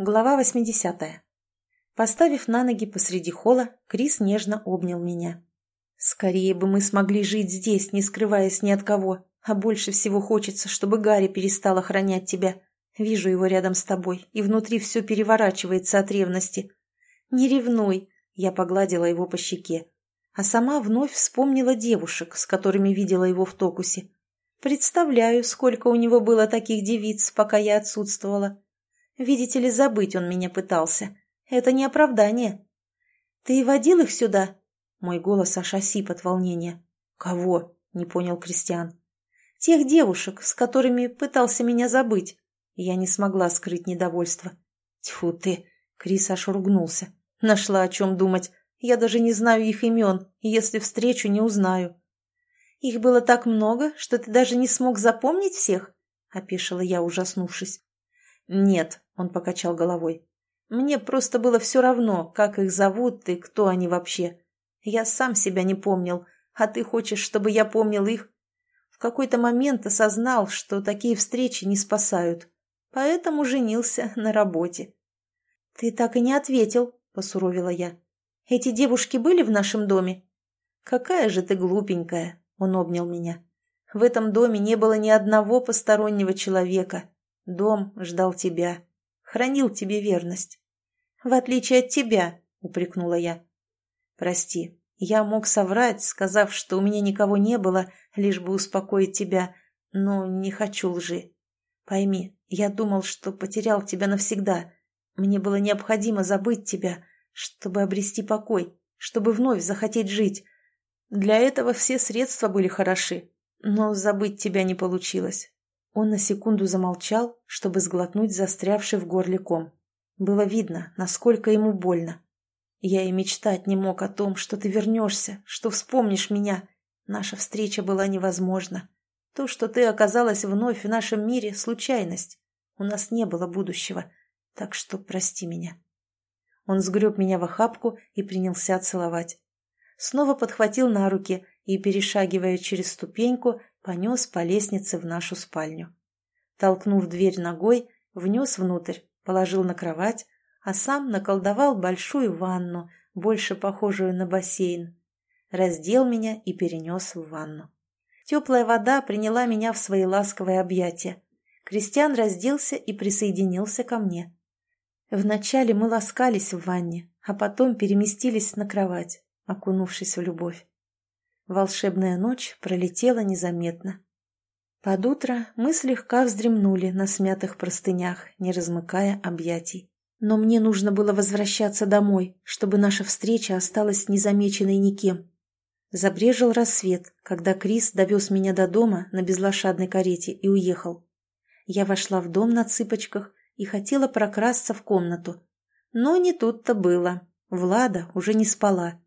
Глава 80. Поставив на ноги посреди холла, Крис нежно обнял меня. «Скорее бы мы смогли жить здесь, не скрываясь ни от кого, а больше всего хочется, чтобы Гарри перестал охранять тебя. Вижу его рядом с тобой, и внутри все переворачивается от ревности. Не ревнуй!» Я погладила его по щеке, а сама вновь вспомнила девушек, с которыми видела его в Токусе. Представляю, сколько у него было таких девиц, пока я отсутствовала. Видите ли, забыть он меня пытался. Это не оправдание. Ты водил их сюда? Мой голос аж осип от волнения. Кого? Не понял Кристиан. Тех девушек, с которыми пытался меня забыть. Я не смогла скрыть недовольство. Тьфу ты! Крис аж ругнулся. Нашла о чем думать. Я даже не знаю их имен, и если встречу, не узнаю. Их было так много, что ты даже не смог запомнить всех? Опешила я, ужаснувшись. «Нет», — он покачал головой. «Мне просто было все равно, как их зовут и кто они вообще. Я сам себя не помнил, а ты хочешь, чтобы я помнил их?» В какой-то момент осознал, что такие встречи не спасают, поэтому женился на работе. «Ты так и не ответил», — посуровила я. «Эти девушки были в нашем доме?» «Какая же ты глупенькая», — он обнял меня. «В этом доме не было ни одного постороннего человека, Дом ждал тебя, хранил тебе верность. В отличие от тебя, упрекнула я. Прости, я мог соврать, сказав, что у меня никого не было, лишь бы успокоить тебя, но не хочу лжи. Пойми, я думал, что потерял тебя навсегда. Мне было необходимо забыть тебя, чтобы обрести покой, чтобы вновь захотеть жить. Для этого все средства были хороши, но забыть тебя не получилось. Он на секунду замолчал, чтобы сглотнуть застрявший в горле ком. Было видно, насколько ему больно. Я и мечтать не мог о том, что ты вернешься, что вспомнишь меня. Наша встреча была невозможна. То, что ты оказалась вновь в нашем мире, — случайность. У нас не было будущего, так что прости меня. Он сгреб меня в охапку и принялся целовать. Снова подхватил на руки и, перешагивая через ступеньку, понес по лестнице в нашу спальню. Толкнув дверь ногой, внес внутрь, положил на кровать, а сам наколдовал большую ванну, больше похожую на бассейн. Раздел меня и перенес в ванну. Теплая вода приняла меня в свои ласковые объятия. Кристиан разделся и присоединился ко мне. Вначале мы ласкались в ванне, а потом переместились на кровать, окунувшись в любовь. Волшебная ночь пролетела незаметно. Под утро мы слегка вздремнули на смятых простынях, не размыкая объятий. Но мне нужно было возвращаться домой, чтобы наша встреча осталась незамеченной никем. Забрежил рассвет, когда Крис довез меня до дома на безлошадной карете и уехал. Я вошла в дом на цыпочках и хотела прокрасться в комнату. Но не тут-то было. Влада уже не спала.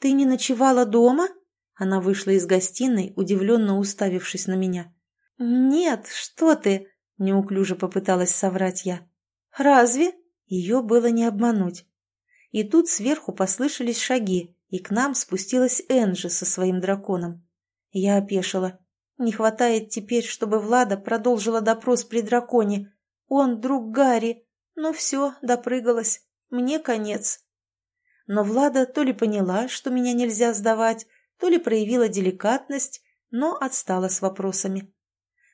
«Ты не ночевала дома?» Она вышла из гостиной, удивленно уставившись на меня. «Нет, что ты!» – неуклюже попыталась соврать я. «Разве?» Ее было не обмануть. И тут сверху послышались шаги, и к нам спустилась Энджи со своим драконом. Я опешила. Не хватает теперь, чтобы Влада продолжила допрос при драконе. Он друг Гарри. Ну все, допрыгалась. Мне конец. Но Влада то ли поняла, что меня нельзя сдавать, то ли проявила деликатность, но отстала с вопросами.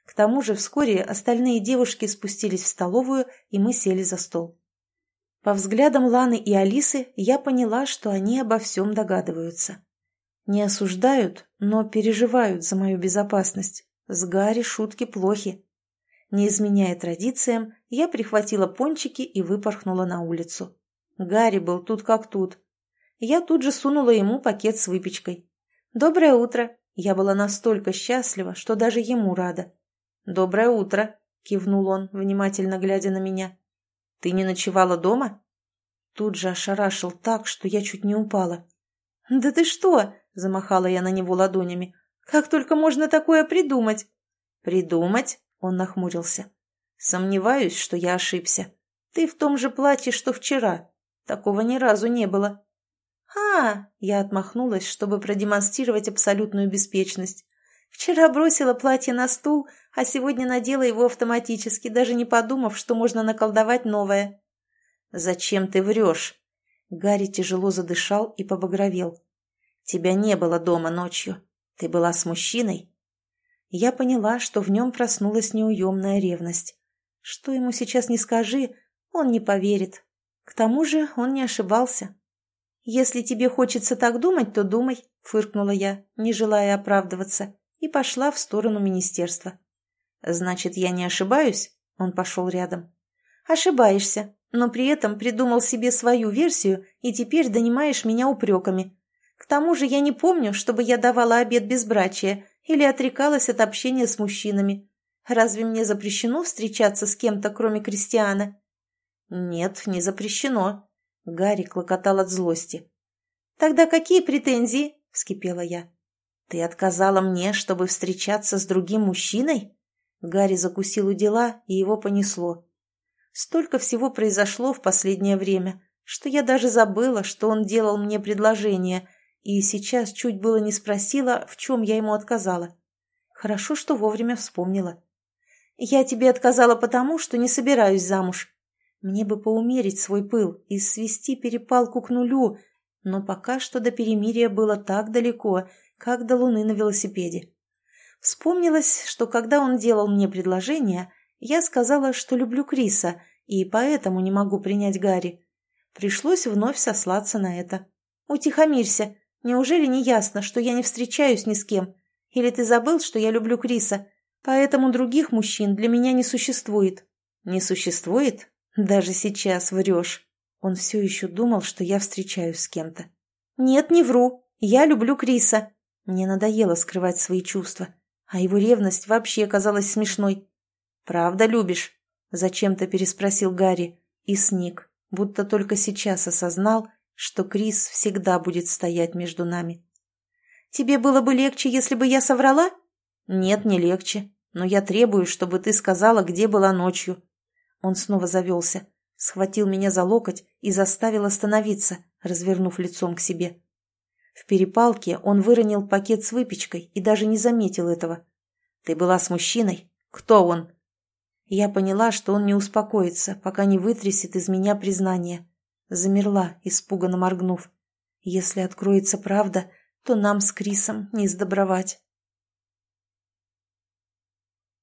К тому же вскоре остальные девушки спустились в столовую, и мы сели за стол. По взглядам Ланы и Алисы я поняла, что они обо всем догадываются. Не осуждают, но переживают за мою безопасность. С Гарри шутки плохи. Не изменяя традициям, я прихватила пончики и выпорхнула на улицу. Гарри был тут как тут. Я тут же сунула ему пакет с выпечкой. «Доброе утро!» Я была настолько счастлива, что даже ему рада. «Доброе утро!» — кивнул он, внимательно глядя на меня. «Ты не ночевала дома?» Тут же ошарашил так, что я чуть не упала. «Да ты что?» — замахала я на него ладонями. «Как только можно такое придумать?» «Придумать?» — он нахмурился. «Сомневаюсь, что я ошибся. Ты в том же платье, что вчера. Такого ни разу не было». «А!» – я отмахнулась, чтобы продемонстрировать абсолютную беспечность. «Вчера бросила платье на стул, а сегодня надела его автоматически, даже не подумав, что можно наколдовать новое». «Зачем ты врешь?» Гарри тяжело задышал и побагровел. «Тебя не было дома ночью. Ты была с мужчиной?» Я поняла, что в нем проснулась неуемная ревность. Что ему сейчас не скажи, он не поверит. К тому же он не ошибался. «Если тебе хочется так думать, то думай», — фыркнула я, не желая оправдываться, и пошла в сторону министерства. «Значит, я не ошибаюсь?» — он пошел рядом. «Ошибаешься, но при этом придумал себе свою версию и теперь донимаешь меня упреками. К тому же я не помню, чтобы я давала обед безбрачия или отрекалась от общения с мужчинами. Разве мне запрещено встречаться с кем-то, кроме Кристиана?» «Нет, не запрещено», Гарри клокотал от злости. «Тогда какие претензии?» — вскипела я. «Ты отказала мне, чтобы встречаться с другим мужчиной?» Гарри закусил у дела, и его понесло. Столько всего произошло в последнее время, что я даже забыла, что он делал мне предложение, и сейчас чуть было не спросила, в чем я ему отказала. Хорошо, что вовремя вспомнила. «Я тебе отказала потому, что не собираюсь замуж. Мне бы поумерить свой пыл и свести перепалку к нулю, но пока что до перемирия было так далеко, как до луны на велосипеде. Вспомнилось, что когда он делал мне предложение, я сказала, что люблю Криса, и поэтому не могу принять Гарри. Пришлось вновь сослаться на это. «Утихомирься. Неужели не ясно, что я не встречаюсь ни с кем? Или ты забыл, что я люблю Криса? Поэтому других мужчин для меня не существует». «Не существует? Даже сейчас врешь. Он все еще думал, что я встречаюсь с кем-то. Нет, не вру. Я люблю Криса. Мне надоело скрывать свои чувства. А его ревность вообще казалась смешной. «Правда любишь?» – зачем-то переспросил Гарри и сник, будто только сейчас осознал, что Крис всегда будет стоять между нами. «Тебе было бы легче, если бы я соврала?» «Нет, не легче. Но я требую, чтобы ты сказала, где была ночью. Он снова завелся, схватил меня за локоть и заставил остановиться, развернув лицом к себе. В перепалке он выронил пакет с выпечкой и даже не заметил этого. «Ты была с мужчиной? Кто он?» Я поняла, что он не успокоится, пока не вытрясет из меня признание. Замерла, испуганно моргнув. Если откроется правда, то нам с Крисом не сдобровать.